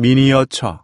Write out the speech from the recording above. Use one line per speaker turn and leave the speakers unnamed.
미니어처.